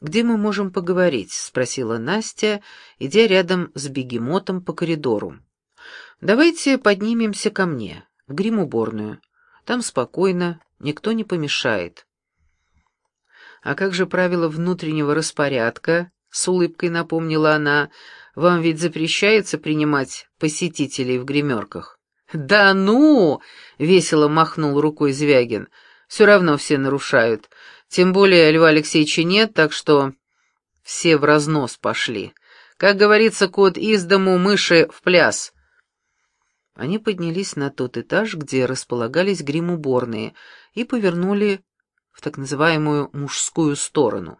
«Где мы можем поговорить?» — спросила Настя, идя рядом с бегемотом по коридору. «Давайте поднимемся ко мне, в грим-уборную. Там спокойно, никто не помешает». «А как же правило внутреннего распорядка?» — с улыбкой напомнила она. «Вам ведь запрещается принимать посетителей в гримерках?» «Да ну!» — весело махнул рукой Звягин. «Все равно все нарушают. Тем более Льва Алексеевича нет, так что все в разнос пошли. Как говорится, кот из дому, мыши в пляс». Они поднялись на тот этаж, где располагались грим-уборные, и повернули в так называемую мужскую сторону.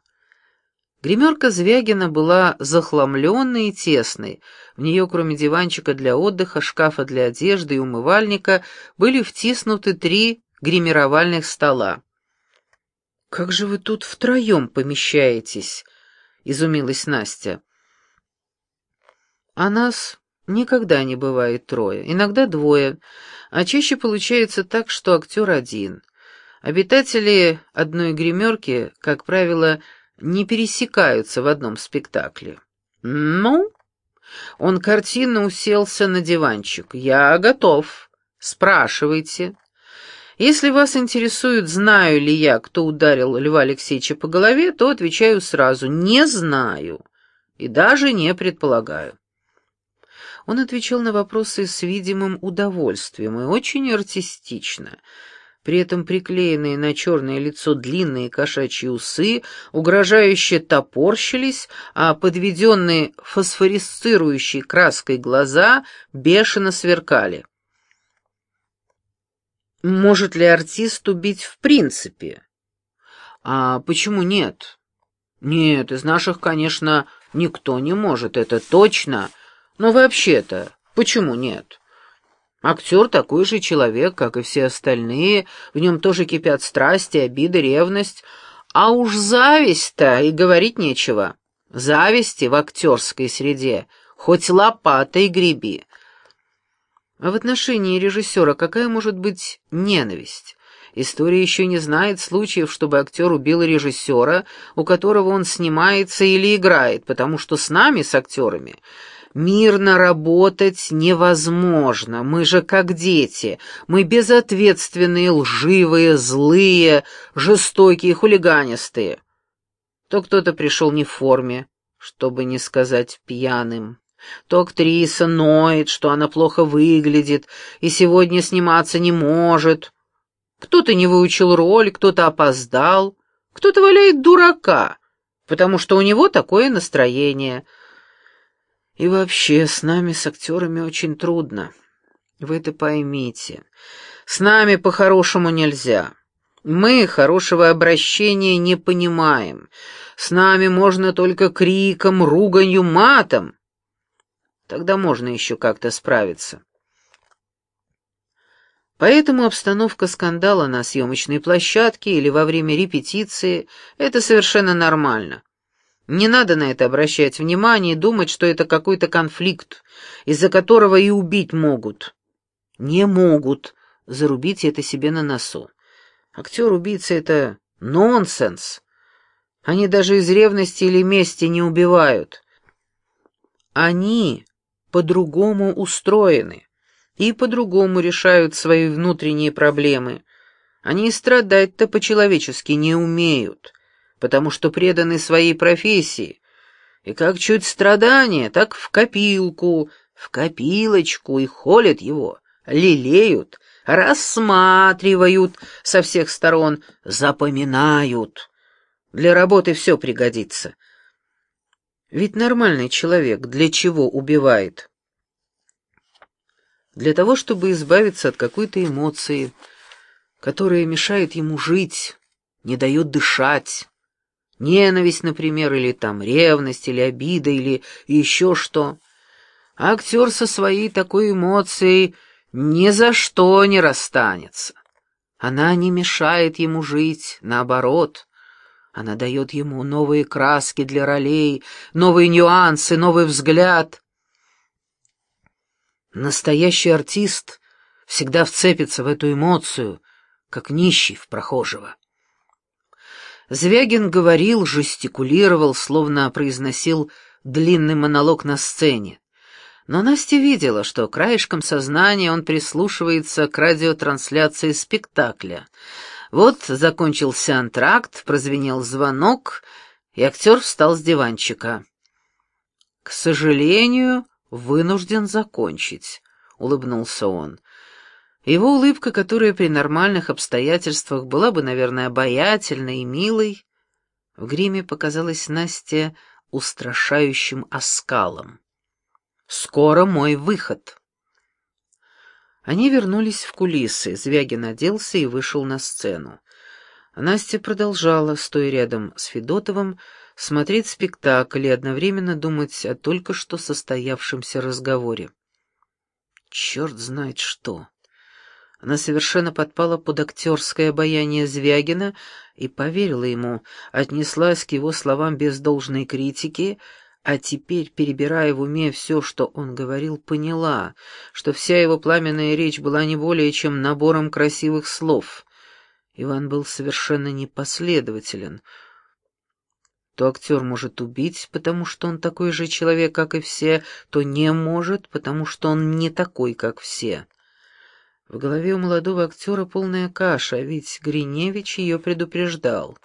Гримерка Звягина была захламленной и тесной. В нее, кроме диванчика для отдыха, шкафа для одежды и умывальника, были втиснуты три гримировальных стола. «Как же вы тут втроем помещаетесь?» — изумилась Настя. «А нас никогда не бывает трое, иногда двое, а чаще получается так, что актер один. Обитатели одной гримерки, как правило, не пересекаются в одном спектакле. «Ну?» Он картинно уселся на диванчик. «Я готов. Спрашивайте. Если вас интересует, знаю ли я, кто ударил Льва Алексеевича по голове, то отвечаю сразу «не знаю» и даже не предполагаю». Он отвечал на вопросы с видимым удовольствием и очень артистично — при этом приклеенные на черное лицо длинные кошачьи усы угрожающе топорщились, а подведенные фосфорисцирующей краской глаза бешено сверкали. Может ли артист убить в принципе? А почему нет? Нет, из наших, конечно, никто не может, это точно. Но вообще-то, почему нет? Актер такой же человек, как и все остальные, в нем тоже кипят страсти, обиды, ревность, а уж зависть-то и говорить нечего. Зависти в актерской среде, хоть лопатой греби. А в отношении режиссера какая может быть ненависть? История еще не знает случаев, чтобы актер убил режиссера, у которого он снимается или играет, потому что с нами, с актерами, Мирно работать невозможно, мы же как дети, мы безответственные, лживые, злые, жестокие, хулиганистые. То кто-то пришел не в форме, чтобы не сказать пьяным. То актриса ноет, что она плохо выглядит и сегодня сниматься не может. Кто-то не выучил роль, кто-то опоздал, кто-то валяет дурака, потому что у него такое настроение — и вообще, с нами, с актерами, очень трудно. Вы это поймите. С нами по-хорошему нельзя. Мы хорошего обращения не понимаем. С нами можно только криком, руганью, матом. Тогда можно еще как-то справиться. Поэтому обстановка скандала на съемочной площадке или во время репетиции — это совершенно нормально. Не надо на это обращать внимание и думать, что это какой-то конфликт, из-за которого и убить могут. Не могут. Зарубите это себе на носу. Актер-убийца — это нонсенс. Они даже из ревности или мести не убивают. Они по-другому устроены и по-другому решают свои внутренние проблемы. Они страдать-то по-человечески не умеют потому что преданы своей профессии. И как чуть страдания, так в копилку, в копилочку и холят его, лелеют, рассматривают со всех сторон, запоминают. Для работы все пригодится. Ведь нормальный человек для чего убивает? Для того, чтобы избавиться от какой-то эмоции, которая мешает ему жить, не дает дышать. Ненависть, например, или там ревность, или обида, или еще что. актер со своей такой эмоцией ни за что не расстанется. Она не мешает ему жить, наоборот. Она дает ему новые краски для ролей, новые нюансы, новый взгляд. Настоящий артист всегда вцепится в эту эмоцию, как нищий в прохожего. Звягин говорил, жестикулировал, словно произносил длинный монолог на сцене. Но Настя видела, что краешком сознания он прислушивается к радиотрансляции спектакля. Вот закончился антракт, прозвенел звонок, и актер встал с диванчика. «К сожалению, вынужден закончить», — улыбнулся он. Его улыбка, которая при нормальных обстоятельствах была бы, наверное, обаятельной и милой, в гриме показалась Насте устрашающим оскалом. Скоро мой выход. Они вернулись в кулисы. Звягин оделся и вышел на сцену. Настя продолжала, стоя рядом с Федотовым, смотреть спектакль и одновременно думать о только что состоявшемся разговоре. Черт знает что. Она совершенно подпала под актерское обаяние Звягина и поверила ему, отнеслась к его словам без должной критики — а теперь, перебирая в уме все, что он говорил, поняла, что вся его пламенная речь была не более чем набором красивых слов. Иван был совершенно непоследователен. То актер может убить, потому что он такой же человек, как и все, то не может, потому что он не такой, как все. В голове у молодого актера полная каша, а ведь Гриневич ее предупреждал.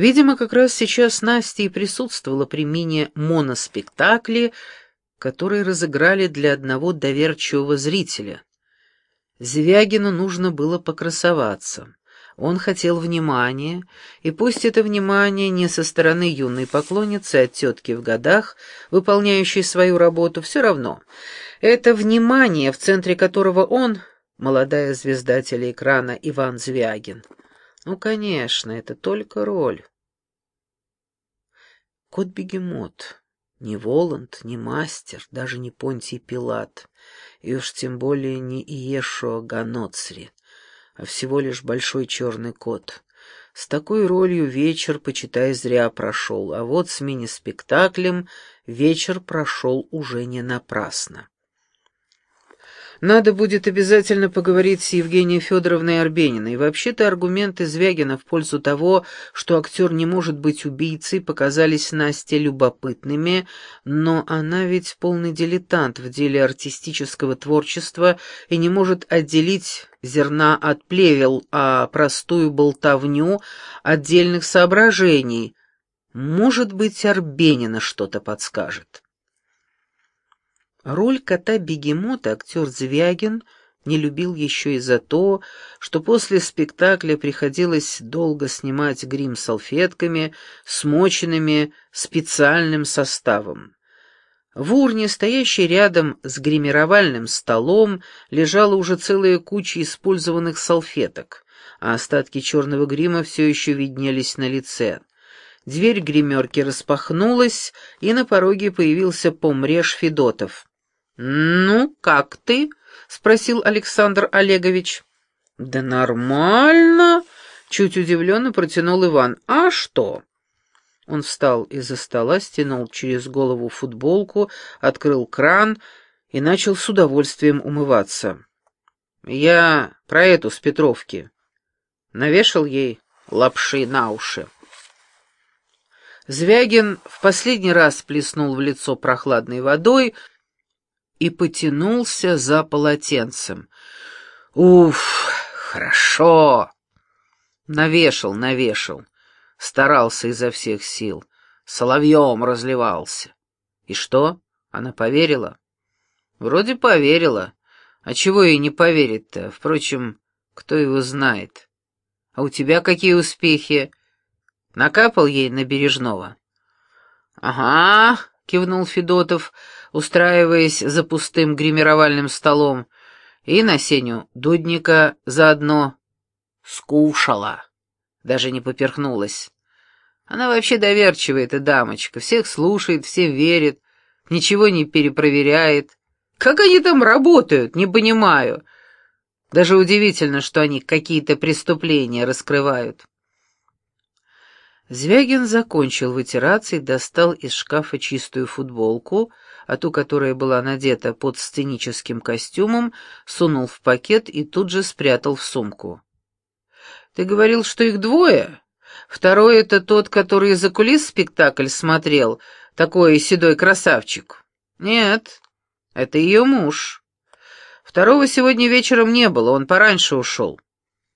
Видимо, как раз сейчас Настя и присутствовала при мини-моноспектакле, который разыграли для одного доверчивого зрителя. Звягину нужно было покрасоваться. Он хотел внимания, и пусть это внимание не со стороны юной поклонницы, а тетки в годах, выполняющей свою работу, все равно. Это внимание, в центре которого он, молодая звезда телеэкрана Иван Звягин. Ну, конечно, это только роль. Кот-бегемот. Ни Воланд, ни Мастер, даже не Понтий Пилат, и уж тем более не Иешуа Ганоцри, а всего лишь большой черный кот. С такой ролью вечер, почитай, зря прошел, а вот с мини-спектаклем вечер прошел уже не напрасно. Надо будет обязательно поговорить с Евгенией Федоровной Арбениной. Вообще-то аргументы Звягина в пользу того, что актер не может быть убийцей, показались Насте любопытными, но она ведь полный дилетант в деле артистического творчества и не может отделить зерна от плевел, а простую болтовню отдельных соображений. Может быть, Арбенина что-то подскажет. Роль кота-бегемота актер Звягин не любил еще и за то, что после спектакля приходилось долго снимать грим салфетками, смоченными специальным составом. В урне, стоящей рядом с гримировальным столом, лежала уже целая куча использованных салфеток, а остатки черного грима все еще виднелись на лице. Дверь гримерки распахнулась, и на пороге появился помреж Федотов. «Ну, как ты?» — спросил Александр Олегович. «Да нормально», — чуть удивленно протянул Иван. «А что?» Он встал из-за стола, стянул через голову футболку, открыл кран и начал с удовольствием умываться. «Я про эту с Петровки. Навешал ей лапши на уши». Звягин в последний раз плеснул в лицо прохладной водой, и потянулся за полотенцем. «Уф, хорошо!» Навешал, навешал. Старался изо всех сил. Соловьем разливался. И что? Она поверила? Вроде поверила. А чего ей не поверить-то? Впрочем, кто его знает. А у тебя какие успехи? Накапал ей на Бережного? Ага, кивнул Федотов, устраиваясь за пустым гримировальным столом, и на Сеню Дудника заодно скушала, даже не поперхнулась. Она вообще доверчивая эта дамочка, всех слушает, всем верит, ничего не перепроверяет. Как они там работают, не понимаю. Даже удивительно, что они какие-то преступления раскрывают. Звягин закончил вытираться и достал из шкафа чистую футболку, а ту, которая была надета под сценическим костюмом, сунул в пакет и тут же спрятал в сумку. Ты говорил, что их двое? Второй — это тот, который за кулис спектакль смотрел, такой седой красавчик. Нет, это ее муж. Второго сегодня вечером не было, он пораньше ушел.